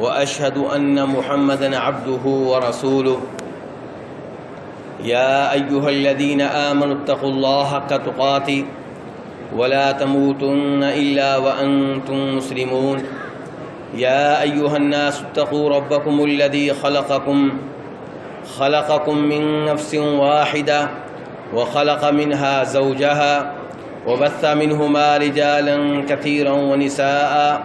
وأشهد أن محمدا عبده ورسوله. يا أيها الذين آمنوا اتقوا الله حق تقاته ولا تموتن إلا وأنتم مسلمون. يا أيها الناس اتقوا ربكم الذي خلقكم خلقكم من نفس واحدة وخلق منها زوجها وبث منهما رجالا كثيرا ونساء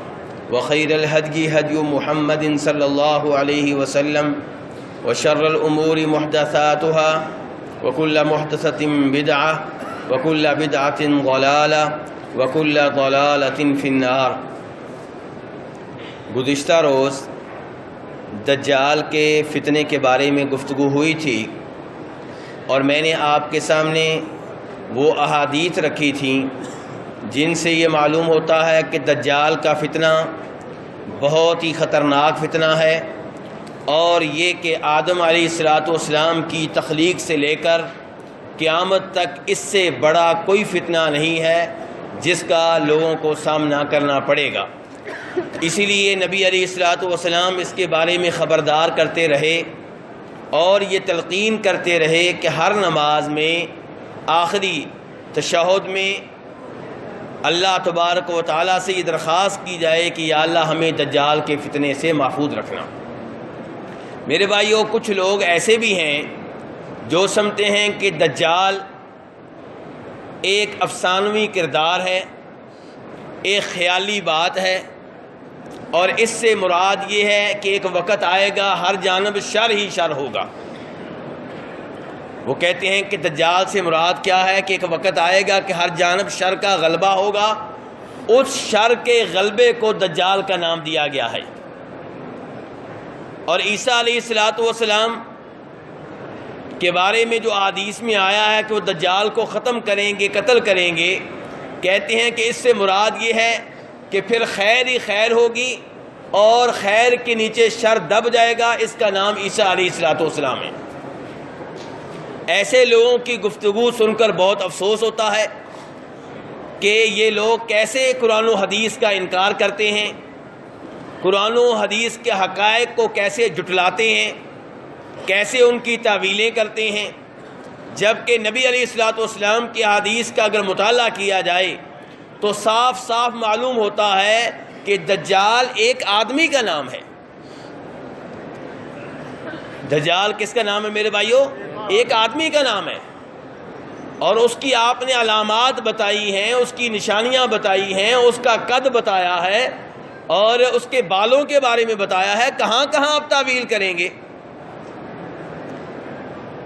وخير الهدي هدي محمد صلى الله عليه وسلم وشر الأمور محدثاتها وكل محدثة بدعة وكل بدعة ضلالة وكل ضلالة في النار. گزشتہ روز دجال کے فتنے کے بارے میں گفتگو ہوئی تھی اور میں نے آپ کے سامنے وہ احادیث رکھی تھیں جن سے یہ معلوم ہوتا ہے کہ دجال کا فتنہ بہت ہی خطرناک فتنہ ہے اور یہ کہ آدم علیہ الصلاۃ والسلام کی تخلیق سے لے کر قیامت تک اس سے بڑا کوئی فتنہ نہیں ہے جس کا لوگوں کو سامنا کرنا پڑے گا۔ اسی لیے نبی علیہ الصلاۃ والسلام اس کے بارے میں خبردار کرتے رہے اور یہ تلقین کرتے رہے کہ ہر نماز میں آخری تشہد میں اللہ تبارک و تعالیٰ سے یہ درخواست کی جائے کہ یا اللہ ہمیں دجال کے فتنے سے محفوظ رکھنا۔ میرے بھائیوں کچھ لوگ ایسے بھی ہیں جو سمجھتے ہیں کہ دجال ایک افسانوی کردار ہے، ایک خیالی بات ہے، اور اس سے مراد یہ ہے کہ ایک وقت آئے گا، ہر جانب شر ہی شر ہوگا۔ وہ کہتے ہیں کہ دجال سے مراد کیا ہے کہ ایک وقت آئے گا کہ ہر جانب شر کا غلبہ ہوگا، اس شر کے غلبے کو دجال کا نام دیا گیا ہے۔ اور عیسیٰ علیہ السلاۃ والسلام کے بارے میں جو حدیث میں آیا ہے کہ وہ دجال کو ختم کریں گے، قتل کریں گے، کہتے ہیں کہ اس سے مراد یہ ہے کہ پھر خیر ہی خیر ہوگی اور خیر کے نیچے شر دب جائے گا، اس کا نام عیسیٰ علیہ السلاۃ والسلام ہے۔ ایسے لوگوں کی گفتگو سن کر بہت افسوس ہوتا ہے کہ یہ لوگ کیسے قرآن و حدیث کا انکار کرتے ہیں، قرآن و حدیث کے حقائق کو کیسے جٹلاتے ہیں، کیسے ان کی تعویلیں کرتے ہیں۔ جبکہ نبی علیہ السلاۃ والسلام کی حدیث کا اگر مطالعہ کیا جائے تو صاف صاف معلوم ہوتا ہے کہ دجال ایک آدمی کا نام ہے۔ دجال کس کا نام ہے میرے بھائیوں ایک آدمی کا نام ہے اور اس کی آپ نے علامات بتائی ہیں، اس کی نشانیاں بتائی ہیں، اس کا قد بتایا ہے اور اس کے بالوں کے بارے میں بتایا ہے، کہاں کہاں آپ تعویل کریں گے؟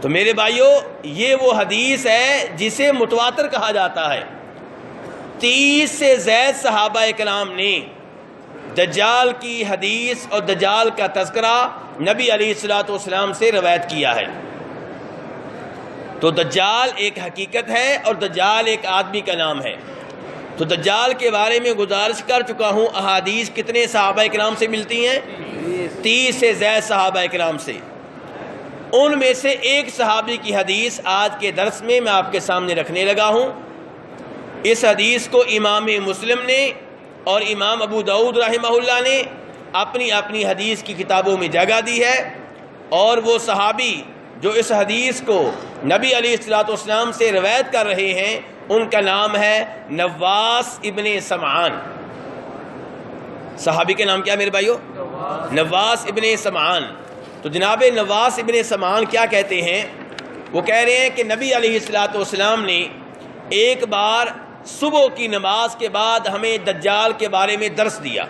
تو میرے بھائیوں یہ وہ حدیث ہے جسے متواتر کہا جاتا ہے۔ تیس سے زید صحابہ کلام نے دجال کی حدیث اور دجال کا تذکرہ نبی علیہ السلاۃ والسلام سے روایت کیا ہے۔ تو دجال ایک حقیقت ہے اور دجال ایک آدمی کا نام ہے۔ تو دجال کے بارے میں گزارش کر چکا ہوں، احادیث کتنے صحابہ کرام سے ملتی ہیں؟ تیس سے زید صحابہ کرام سے۔ ان میں سے ایک صحابی کی حدیث آج کے درس میں میں آپ کے سامنے رکھنے لگا ہوں۔ اس حدیث کو امام مسلم نے اور امام ابو دعود رحمہ اللہ نے اپنی اپنی حدیث کی کتابوں میں جگہ دی ہے اور وہ صحابی جو اس حدیث کو نبی علیہ السلاۃ والسلام سے روایت کر رہے ہیں، ان کا نام ہے نواس ابن سمعان۔ صحابی کے نام کیا میرے بھائیو؟ نواس ابن سمعان۔ تو جناب نواس ابن سمعان کیا کہتے ہیں؟ وہ کہہ رہے ہیں کہ نبی علیہ السلاۃ والسلام نے ایک بار صبح کی نماز کے بعد ہمیں دجال کے بارے میں درس دیا۔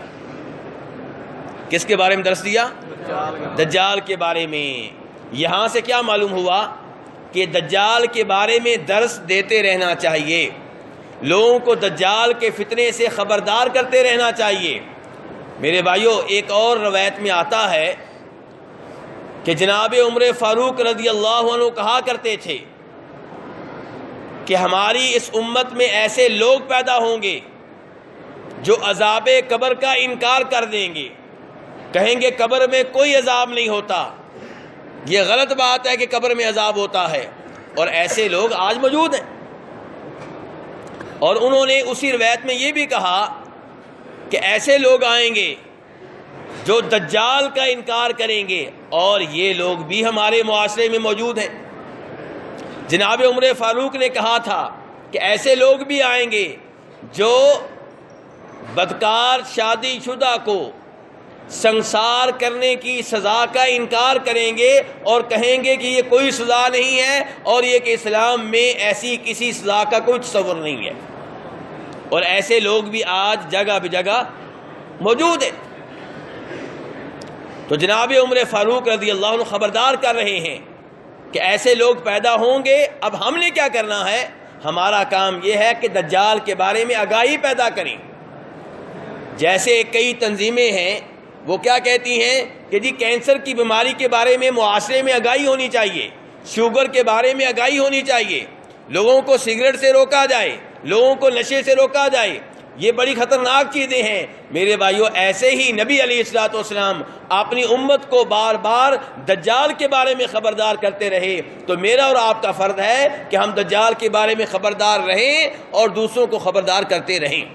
کس کے بارے میں درس دیا؟ دجال کے بارے میں۔ یہاں سے کیا معلوم ہوا کہ دجال کے بارے میں درس دیتے رہنا چاہیے۔ لوگوں کو دجال کے فتنے سے خبردار کرتے رہنا چاہیے۔ میرے بھائیوں ایک اور روایت میں آتا ہے کہ جناب عمر فاروق رضی اللہ عنہ کہا کرتے تھے کہ ہماری اس امت میں ایسے لوگ پیدا ہوں گے جو عذاب قبر کا انکار کر دیں گے۔ کہیں گے قبر میں کوئی عذاب نہیں ہوتا۔ یہ غلط بات ہے کہ قبر میں عذاب ہوتا ہے اور ایسے لوگ آج موجود ہیں۔ اور انہوں نے اسی روایت میں یہ بھی کہا کہ ایسے لوگ آئیں گے جو دجال کا انکار کریں گے اور یہ لوگ بھی ہمارے معاشرے میں موجود ہیں۔ جناب عمر فاروق نے کہا تھا کہ ایسے لوگ بھی آئیں گے جو بدکار شادی شدہ کو سنسار کرنے کی سزا کا انکار کریں گے اور کہیں گے کہ یہ کوئی سزا نہیں ہے اور یہ کہ اسلام میں ایسی کسی سزا کا کوئی تصور نہیں ہے۔ اور ایسے لوگ بھی آج جگہ بہ جگہ موجود ہیں۔ تو جناب عمر فاروق رضی اللہ عنہ خبردار کر رہے ہیں کہ ایسے لوگ پیدا ہوں گے، اب ہم نے کیا کرنا ہے؟ ہمارا کام یہ ہے کہ دجال کے بارے میں آگاہی پیدا کریں۔ جیسے کئی تنظیمیں ہیں وہ کیا کہتی ہیں کہ جی کینسر کی بیماری کے بارے میں معاشرے میں آگاہی ہونی چاہیے، شوگر کے بارے میں آگاہی ہونی چاہیے۔ لوگوں کو سگریٹ سے روکا جائے، لوگوں کو نشے سے روکا جائے۔ یہ بڑی خطرناک چیزیں ہیں۔ میرے بھائیوں ایسے ہی نبی علیہ السلاۃ والسلام اپنی امت کو بار بار دجال کے بارے میں خبردار کرتے رہے۔ تو میرا اور آپ کا فرد ہے کہ ہم دجال کے بارے میں خبردار رہیں اور دوسروں کو خبردار کرتے رہیں۔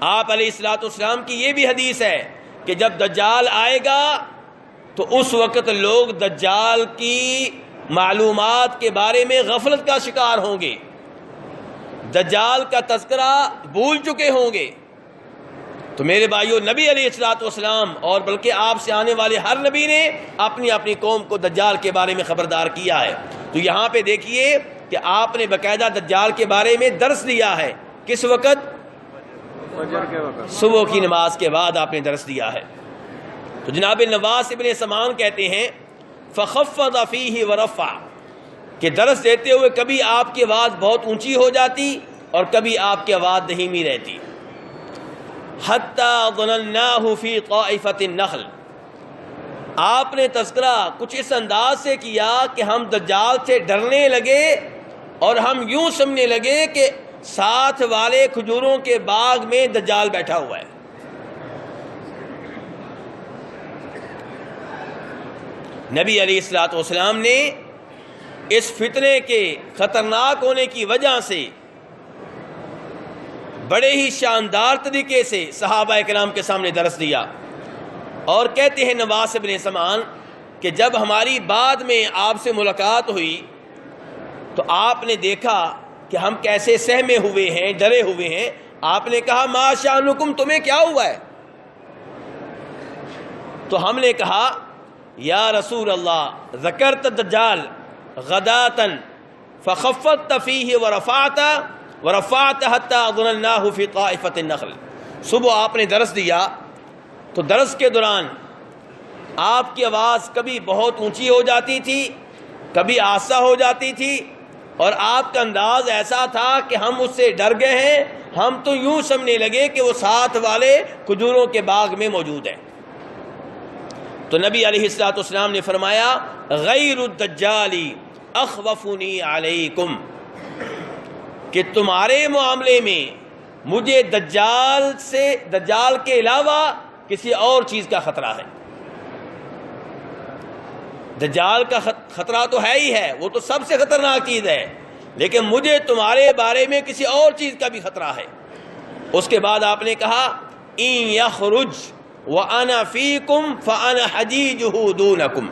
آپ علیہ السلاۃ والسلام کی یہ بھی حدیث ہے کہ جب دجال آئے گا تو اس وقت لوگ دجال کی معلومات کے بارے میں غفلت کا شکار ہوں گے۔ دجال کا تذکرہ بھول چکے ہوں گے۔ تو میرے بھائیوں نبی علیہ السلاۃ والسلام اور بلکہ آپ سے آنے والے ہر نبی نے اپنی اپنی قوم کو دجال کے بارے میں خبردار کیا ہے۔ تو یہاں پہ دیکھیے کہ آپ نے باقاعدہ دجال کے بارے میں درس دیا ہے۔ کس وقت؟ صبح کی نماز کے بعد آپ نے درس دیا ہے۔ تو جناب نواز ابن سمان کہتے ہیں فخف فیہ ورفع۔ کہ درس دیتے ہوئے کبھی آپ کی آواز بہت اونچی ہو جاتی اور کبھی آپ کی آواز دہیمی رہتی۔ فی طائفت النخل۔ آپ نے تذکرہ کچھ اس انداز سے کیا کہ ہم دجال سے ڈرنے لگے اور ہم یوں سمجھنے لگے کہ ساتھ والے کھجوروں کے باغ میں دجال بیٹھا ہوا ہے۔ نبی علیہ السلاۃ والسلام نے اس فتنے کے خطرناک ہونے کی وجہ سے بڑے ہی شاندار طریقے سے صحابہ کرام کے سامنے درس دیا اور کہتے ہیں نواز ابن سمان کہ جب ہماری بعد میں آپ سے ملاقات ہوئی تو آپ نے دیکھا کہ ہم کیسے سہمے ہوئے ہیں، ڈرے ہوئے ہیں۔ آپ نے کہا ما شانکم، تمہیں کیا ہوا ہے؟ تو ہم نے کہا، یا رسول اللہ، ذکرت دجال غداتن فخفت تفیح و رفات و رفات حتیٰ فی طائفت النخل۔ صبح آپ نے درس دیا، تو درس کے دوران آپ کی آواز کبھی بہت اونچی ہو جاتی تھی، کبھی آسا ہو جاتی تھی اور آپ کا انداز ایسا تھا کہ ہم اس سے ڈر گئے ہیں، ہم تو یوں سمجھنے لگے کہ وہ ساتھ والے کھجوروں کے باغ میں موجود ہیں۔ تو نبی علیہ السلاۃ اسلام نے فرمایا، غیر الدجالی اخوفنی علیکم، کہ تمہارے معاملے میں مجھے دجال سے، دجال کے علاوہ کسی اور چیز کا خطرہ ہے۔ دجال کا خطرہ تو ہے ہی ہے، وہ تو سب سے خطرناک چیز ہے۔ لیکن مجھے تمہارے بارے میں کسی اور چیز کا بھی خطرہ ہے۔ اس کے بعد آپ نے کہا این یخرج وانا فیکم فانا حجیجہ دونکم.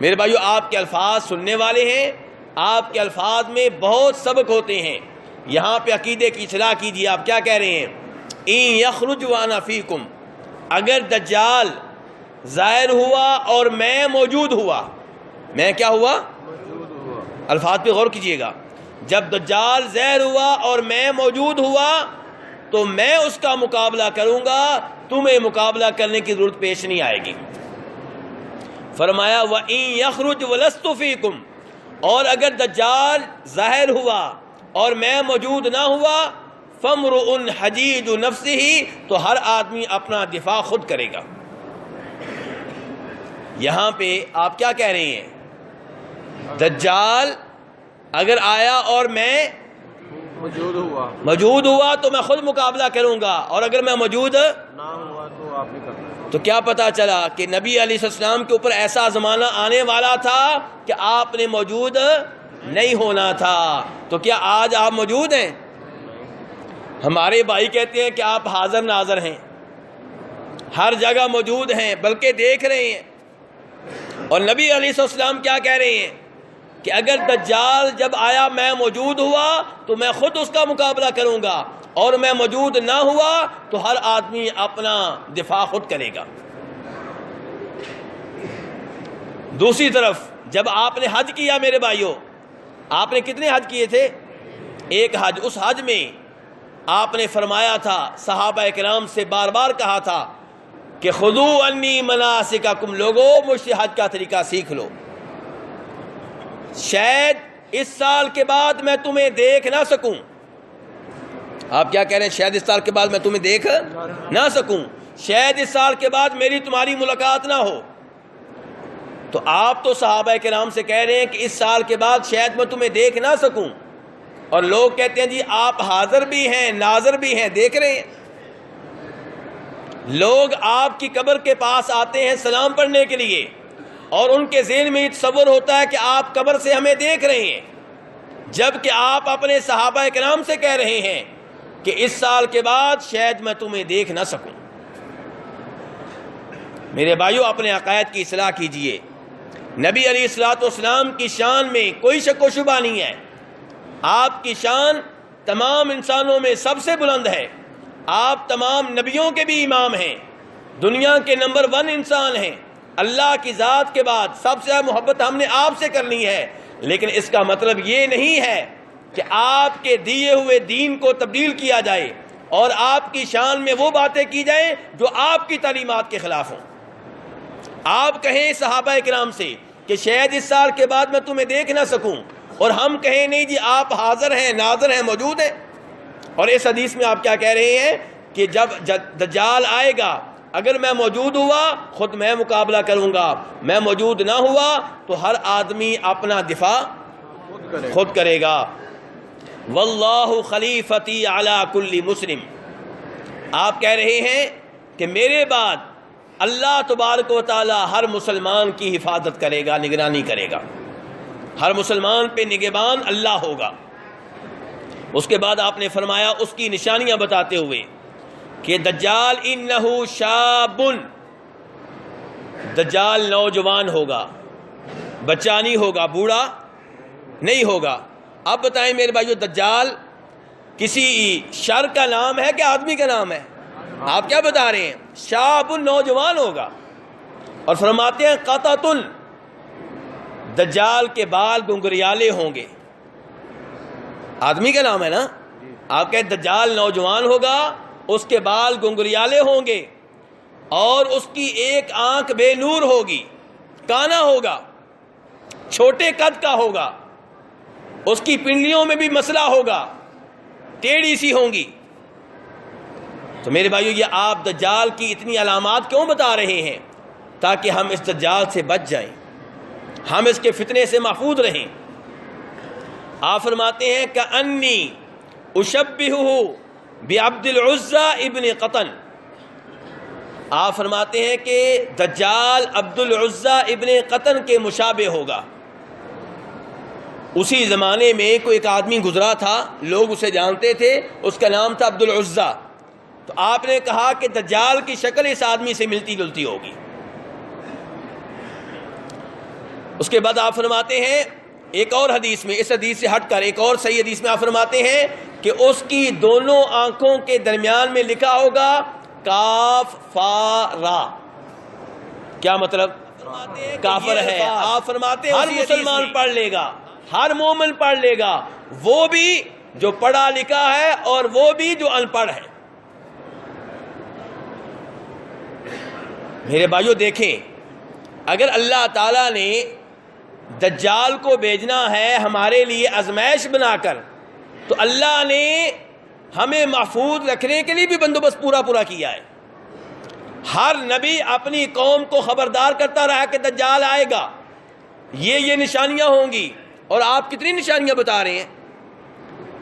میرے بھائیو، آپ کے الفاظ سننے والے ہیں۔ آپ کے الفاظ میں بہت سبق ہوتے ہیں۔ یہاں پہ عقیدے کی اصلاح کیجیے، آپ کیا کہہ رہے ہیں؟ این یخرج وانا فیکم. اگر دجال ظاہر ہوا اور میں موجود ہوا۔ میں کیا ہوا؟ الفاظ پہ غور کیجیے گا۔ جب دجال زہر ہوا اور میں موجود ہوا تو میں اس کا مقابلہ کروں گا، تمہیں مقابلہ کرنے کی ضرورت پیش نہیں آئے گی۔ فرمایا وہ یخرج ولستفی کم اور اگر دجال ظاہر ہوا اور میں موجود نہ ہوا فمر ان حجیج نفس ہی تو ہر آدمی اپنا دفاع خود کرے گا۔ یہاں پہ آپ کیا کہہ رہے ہیں؟ دجال اگر آیا اور میں موجود ہوا۔ موجود ہوا تو میں خود مقابلہ کروں گا اور اگر میں موجود نہ ہوا تو آپ ہی کرنا تو کیا پتا چلا کہ نبی علیہ السلام کے اوپر ایسا زمانہ آنے والا تھا کہ آپ نے موجود نہیں ہونا تھا۔ تو کیا آج آپ موجود ہیں؟ ہمارے بھائی کہتے ہیں کہ آپ حاضر ناظر ہیں۔ ہر جگہ موجود ہیں بلکہ دیکھ رہے ہیں۔ اور نبی علیہ السلام کیا کہہ رہے ہیں کہ اگر دجال جب آیا میں موجود ہوا تو میں خود اس کا مقابلہ کروں گا اور میں موجود نہ ہوا تو ہر آدمی اپنا دفاع خود کرے گا۔ دوسری طرف جب آپ نے حج کیا میرے بھائیوں، آپ نے کتنے حج کیے تھے؟ ایک حج، اس حج میں آپ نے فرمایا تھا، صحابہ کرام سے بار بار کہا تھا کہ خدو انی مناسکا کم لوگوں مجھ سے حج کا طریقہ سیکھ لو۔ شاید اس سال کے بعد میں تمہیں دیکھ نہ سکوں۔ آپ کیا کہہ رہے ہیں؟ شاید اس سال کے بعد میں تمہیں دیکھ نہ سکوں۔ شاید اس سال کے بعد میری تمہاری ملاقات نہ ہو۔ تو آپ تو صحابہ کے نام سے کہہ رہے ہیں کہ اس سال کے بعد شاید میں تمہیں دیکھ نہ سکوں۔ اور لوگ کہتے ہیں جی آپ حاضر بھی ہیں، ناظر بھی ہیں، دیکھ رہے ہیں۔ لوگ آپ کی قبر کے پاس آتے ہیں سلام پڑھنے کے لیے اور ان کے ذہن میں تصور ہوتا ہے کہ آپ قبر سے ہمیں دیکھ رہے ہیں۔ جبکہ آپ اپنے صحابہ کرام سے کہہ رہے ہیں کہ اس سال کے بعد شاید میں تمہیں دیکھ نہ سکوں۔ میرے بھائیوں اپنے عقائد کی اصلاح کیجیے۔ نبی علیہ السلاۃ والسلام کی شان میں کوئی شک و شبہ نہیں ہے۔ آپ کی شان تمام انسانوں میں سب سے بلند ہے۔ آپ تمام نبیوں کے بھی امام ہیں، دنیا کے نمبر ون انسان ہیں۔ اللہ کی ذات کے بعد سب سے محبت ہم نے آپ سے کرنی ہے۔ لیکن اس کا مطلب یہ نہیں ہے کہ آپ کے دیے ہوئے دین کو تبدیل کیا جائے اور آپ کی شان میں وہ باتیں کی جائیں جو آپ کی تعلیمات کے خلاف ہوں۔ آپ کہیں صحابہ کرام سے کہ شاید اس سال کے بعد میں تمہیں دیکھ نہ سکوں اور ہم کہیں، نہیں جی آپ حاضر ہیں، ناظر ہیں، موجود ہیں۔ اور اس حدیث میں آپ کیا کہہ رہے ہیں کہ جب دجال آئے گا، اگر میں موجود ہوا، خود میں مقابلہ کروں گا۔ میں موجود نہ ہوا تو ہر آدمی اپنا دفاع خود کرے گا۔ واللہ خلیفتی علی کل مسلم۔ آپ کہہ رہے ہیں کہ میرے بعد اللہ تبارک و تعالی ہر مسلمان کی حفاظت کرے گا، نگرانی کرے گا۔ ہر مسلمان پہ نگبان اللہ ہوگا۔ اس کے بعد آپ نے فرمایا اس کی نشانیاں بتاتے ہوئے کہ دجال انہو شابن، دجال نوجوان ہوگا بچہ نہیں ہوگا، بوڑھا نہیں ہوگا۔ اب بتائیں میرے بھائیو، دجال کسی شر کا نام ہے کہ آدمی کا نام ہے؟ آپ کیا بتا رہے ہیں؟ شاب نوجوان ہوگا۔ اور فرماتے ہیں قطعتن دجال کے بال گنگریالے ہوں گے۔ آدمی کا نام ہے نا؟ آپ کہتے دجال نوجوان ہوگا اس کے بال گنگریالے ہوں گے اور اس کی ایک آنکھ بے نور ہوگی کانا ہوگا چھوٹے قد کا ہوگا اس کی پنڈلیوں میں بھی مسئلہ ہوگا ٹیڑھی سی ہوں گی۔ تو میرے بھائیو یہ آپ دجال کی اتنی علامات کیوں بتا رہے ہیں؟ تاکہ ہم اس دجال سے بچ جائیں ہم اس کے فتنے سے محفوظ رہیں۔ آپ فرماتے ہیں کہ انی اشبہ بے عبد العزا ابن قطن۔ آپ فرماتے ہیں کہ دجال عبد العزا ابن قطن کے مشابہ ہوگا۔ اسی زمانے میں کوئی ایک آدمی گزرا تھا، لوگ اسے جانتے تھے، اس کا نام تھا عبد العزا تو آپ نے کہا کہ دجال کی شکل اس آدمی سے ملتی جلتی ہوگی۔ اس کے بعد آپ فرماتے ہیں ایک اور حدیث میں اس حدیث سے ہٹ کر ایک اور صحیح حدیث میں آپ فرماتے ہیں کہ اس کی دونوں آنکھوں کے درمیان میں لکھا ہوگا کاف فا را۔ کیا مطلب؟ کافر ہے۔ آپ فرماتے ہیں ہر مسلمان پڑھ لے گا۔ ہر مومن پڑھ لے گا۔ وہ بھی جو پڑھا لکھا ہے اور وہ بھی جو ان پڑھ ہے۔ میرے بھائیوں دیکھیں اگر اللہ تعالیٰ نے دجال کو بھیجنا ہے ہمارے لیے ازمائش بنا کر، تو اللہ نے ہمیں محفوظ رکھنے کے لیے بھی بندوبست پورا پورا کیا ہے۔ ہر نبی اپنی قوم کو خبردار کرتا رہا کہ دجال آئے گا۔ یہ یہ نشانیاں ہوں گی۔ اور آپ کتنی نشانیاں بتا رہے ہیں؟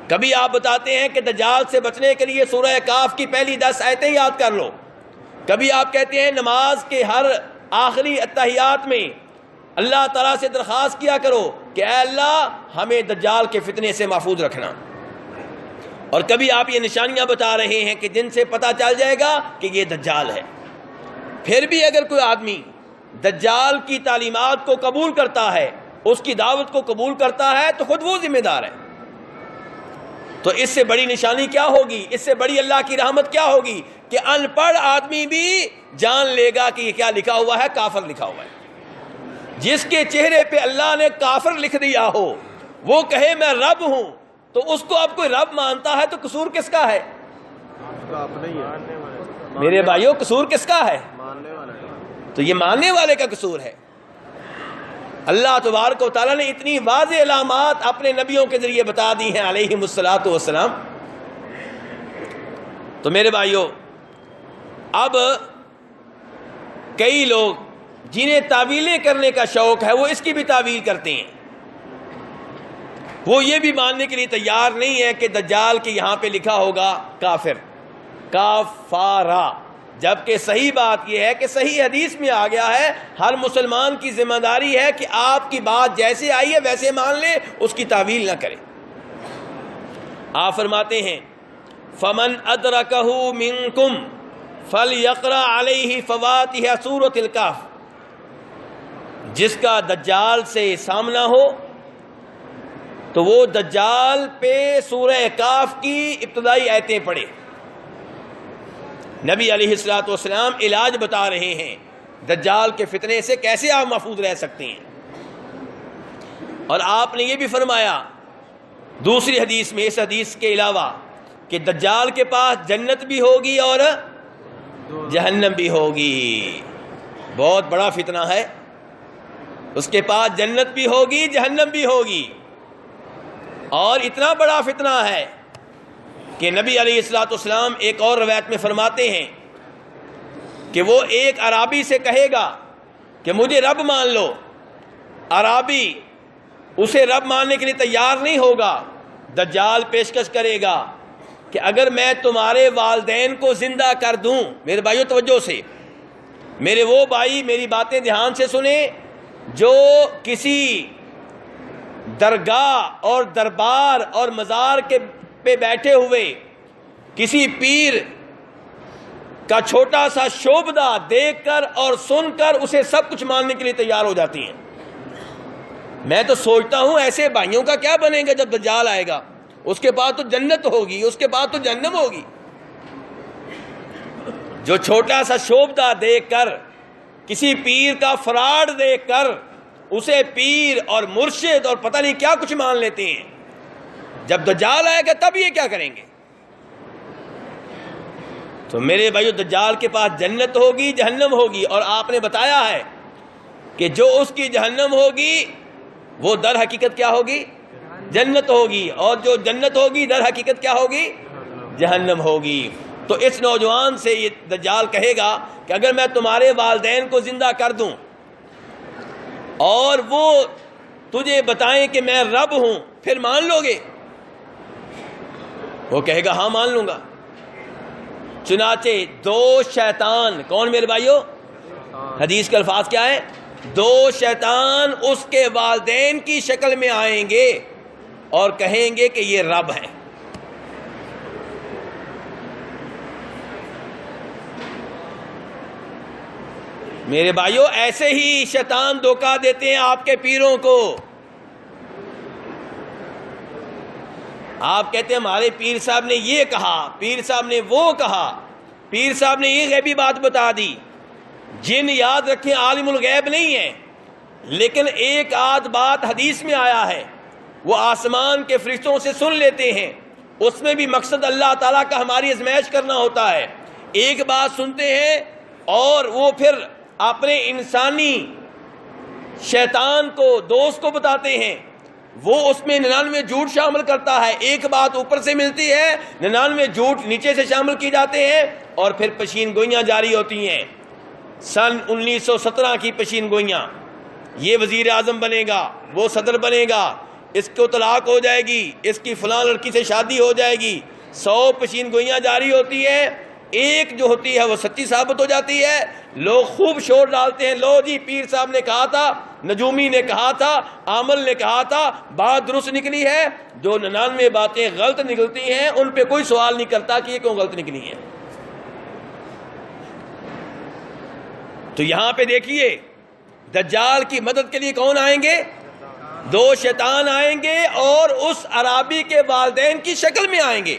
کبھی آپ بتاتے ہیں کہ دجال سے بچنے کے لیے سورہ کاف کی پہلی دس آیتیں یاد کر لو۔ کبھی آپ کہتے ہیں نماز کے ہر آخری اتحیات میں اللہ تعالیٰ سے درخواست کیا کرو کہ اے اللہ، ہمیں دجال کے فتنے سے محفوظ رکھنا۔ اور کبھی آپ یہ نشانیاں بتا رہے ہیں کہ جن سے پتہ چل جائے گا کہ یہ دجال ہے۔ پھر بھی اگر کوئی آدمی دجال کی تعلیمات کو قبول کرتا ہے، اس کی دعوت کو قبول کرتا ہے، تو خود وہ ذمہ دار ہے۔ تو اس سے بڑی نشانی کیا ہوگی؟ اس سے بڑی اللہ کی رحمت کیا ہوگی؟ کہ ان پڑھ آدمی بھی جان لے گا کہ یہ کیا لکھا ہوا ہے، کافر لکھا ہوا ہے۔ جس کے چہرے پہ اللہ نے کافر لکھ دیا ہو، وہ کہے میں رب ہوں، تو اس کو اب کوئی رب مانتا ہے تو قصور کس کا ہے؟ میرے بھائیوں قصور کس کا ہے؟ تو یہ ماننے والے کا قصور ہے۔ اللہ تبارک و تعالیٰ نے اتنی واضح علامات اپنے نبیوں کے ذریعے بتا دی ہیں علیہ السلاۃ والسلام۔ تو میرے بھائیوں اب کئی لوگ جنہیں تعویلیں کرنے کا شوق ہے، وہ اس کی بھی تعویل کرتے ہیں۔ وہ یہ بھی ماننے کے لیے تیار نہیں ہے کہ دجال کے یہاں پہ لکھا ہوگا کافر۔ کافارا جبکہ صحیح بات یہ ہے کہ صحیح حدیث میں آ گیا ہے، ہر مسلمان کی ذمہ داری ہے کہ آپ کی بات جیسے آئی ہے، ویسے مان لے، اس کی تعویل نہ کرے۔ آپ فرماتے ہیں، فمن ادرکہ منکم فل یقرا علیہ فواتح سورت الکاف جس کا دجال سے سامنا ہو، تو وہ دجال پہ سورہ کاف کی ابتدائی آیتیں پڑھے نبی علیہ السلاۃ والسلام علاج بتا رہے ہیں دجال کے فتنے سے کیسے آپ محفوظ رہ سکتے ہیں۔ اور آپ نے یہ بھی فرمایا، دوسری حدیث میں، اس حدیث کے علاوہ کہ دجال کے پاس جنت بھی ہوگی اور جہنم بھی ہوگی۔ بہت بڑا فتنہ ہے۔ اس کے پاس جنت بھی ہوگی، جہنم بھی ہوگی۔ اور اتنا بڑا فتنہ ہے کہ نبی علیہ السلاۃ والسلام ایک اور روایت میں فرماتے ہیں کہ وہ ایک عرابی سے کہے گا کہ مجھے رب مان لو۔ عرابی اسے رب ماننے کے لیے تیار نہیں ہوگا، دجال پیشکش کرے گا کہ اگر میں تمہارے والدین کو زندہ کر دوں، میرے بھائیوں توجہ سے، میرے وہ بھائی میری باتیں دھیان سے سنیں جو کسی درگاہ اور دربار اور مزار کے پہ بیٹھے ہوئے، کسی پیر کا چھوٹا سا شوبدہ دیکھ کر اور سن کر اسے سب کچھ ماننے کے لیے تیار ہو جاتی ہیں۔ میں تو سوچتا ہوں ایسے بھائیوں کا کیا بنے گا جب دجال آئے گا۔ اس کے بعد تو جنت ہوگی، اس کے بعد تو جنم ہوگی۔ جو چھوٹا سا شوبدہ دیکھ کر کسی پیر کا فراڈ دیکھ کر اسے پیر اور مرشد اور پتہ نہیں کیا کچھ مان لیتے ہیں۔ جب دجال آئے گا تب یہ کیا کریں گے؟ تو میرے بھائیو، دجال کے پاس جنت ہوگی، جہنم ہوگی، اور آپ نے بتایا ہے کہ جو اس کی جہنم ہوگی، وہ در حقیقت کیا ہوگی؟ جنت ہوگی، اور جو جنت ہوگی، در حقیقت کیا ہوگی؟ جہنم ہوگی۔ تو اس نوجوان سے یہ دجال کہے گا کہ اگر میں تمہارے والدین کو زندہ کر دوں اور وہ تجھے بتائیں کہ میں رب ہوں، پھر مان لو گے؟ وہ کہے گا ہاں مان لوں گا۔ چنانچہ دو شیطان، کون میرے بھائیو؟ حدیث کے الفاظ کیا ہے؟ دو شیطان اس کے والدین کی شکل میں آئیں گے اور کہیں گے کہ یہ رب ہے میرے بھائیوں ایسے ہی شیطان دھوکہ دیتے ہیں آپ کے پیروں کو۔ آپ کہتے ہیں، ہمارے پیر صاحب نے یہ کہا، پیر صاحب نے وہ کہا۔ پیر صاحب نے یہ غیبی بات بتا دی۔ جن یاد رکھیں، عالم الغیب نہیں ہے لیکن ایک آدھ بات حدیث میں آیا ہے۔ وہ آسمان کے فرشتوں سے سن لیتے ہیں۔ اس میں بھی مقصد اللہ تعالیٰ کا ہماری ازمائش کرنا ہوتا ہے۔ ایک بات سنتے ہیں اور وہ پھر اپنے انسانی شیطان کو، دوست کو بتاتے ہیں۔ وہ اس میں ننانوے جھوٹ شامل کرتا ہے۔ ایک بات اوپر سے ملتی ہے، ننانوے جھوٹ نیچے سے شامل کی جاتے ہیں اور پھر پشین گوئیاں جاری ہوتی ہیں۔ سن انیس سو سترہ کی پشین گوئیاں۔ یہ وزیر اعظم بنے گا، وہ صدر بنے گا۔ اس کو طلاق ہو جائے گی، اس کی فلاں لڑکی سے شادی ہو جائے گی۔ سو پشین گوئیاں جاری ہوتی ہیں۔ ایک جو ہوتی ہے وہ سچی ثابت ہو جاتی ہے۔ لوگ خوب شور ڈالتے ہیں۔ لو جی پیر صاحب نے کہا تھا، نجومی نے کہا تھا، عامل نے کہا تھا، بات درست نکلی ہے۔ جو ننانوے باتیں غلط نکلتی ہیں، ان پہ کوئی سوال نہیں کرتا کہ یہ کیوں غلط نکلی ہیں۔ تو یہاں پہ دیکھیے، دجال کی مدد کے لیے کون آئیں گے؟ دو شیطان آئیں گے اور اس عرابی کے والدین کی شکل میں آئیں گے۔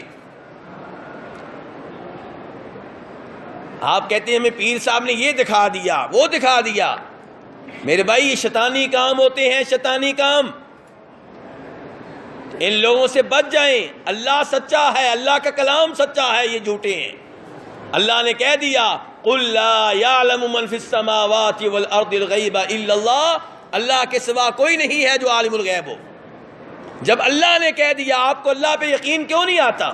آپ کہتے ہیں ہمیں پیر صاحب نے یہ دکھا دیا، وہ دکھا دیا۔ میرے بھائی، یہ شیطانی کام ہوتے ہیں، شیطانی کام۔ ان لوگوں سے بچ جائیں۔ اللہ سچا ہے، اللہ کا کلام سچا ہے، یہ جھوٹے ہیں۔ اللہ نے کہہ دیا، قل لا يعلم من السماوات والارض الغیب الا اللہ۔ اللہ کے سوا کوئی نہیں ہے جو عالم الغیب ہو۔ جب اللہ نے کہہ دیا، آپ کو اللہ پہ یقین کیوں نہیں آتا؟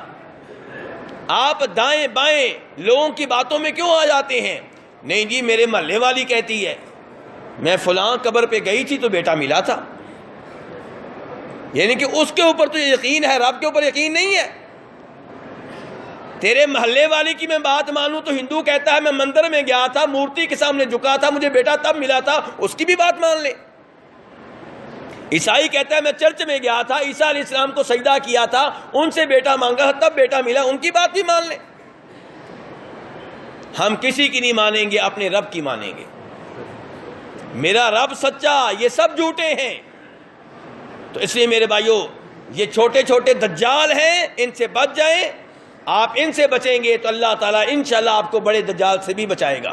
آپ دائیں بائیں لوگوں کی باتوں میں کیوں آ جاتے ہیں؟ نہیں جی میرے محلے والی کہتی ہے، میں فلاں قبر پہ گئی تھی تو بیٹا ملا تھا۔ یعنی کہ اس کے اوپر تو یقین ہے، رب کے اوپر یقین نہیں ہے۔ تیرے محلے والی کی میں بات مانوں تو ہندو کہتا ہے، میں مندر میں گیا تھا، مورتی کے سامنے جھکا تھا، مجھے بیٹا تب ملا تھا، اس کی بھی بات مان لے۔ عیسائی کہتا ہے، میں چرچ میں گیا تھا، عیسیٰ علیہ السلام کو سجدہ کیا تھا، ان سے بیٹا مانگا، تب بیٹا ملا، ان کی بات بھی مان لیں ہم کسی کی نہیں مانیں گے، اپنے رب کی مانیں گے۔ میرا رب سچا، یہ سب جھوٹے ہیں۔ تو اس لیے میرے بھائیوں یہ چھوٹے چھوٹے دجال ہیں، ان سے بچ جائیں۔ آپ ان سے بچیں گے تو اللہ تعالیٰ انشاءاللہ آپ کو بڑے دجال سے بھی بچائے گا۔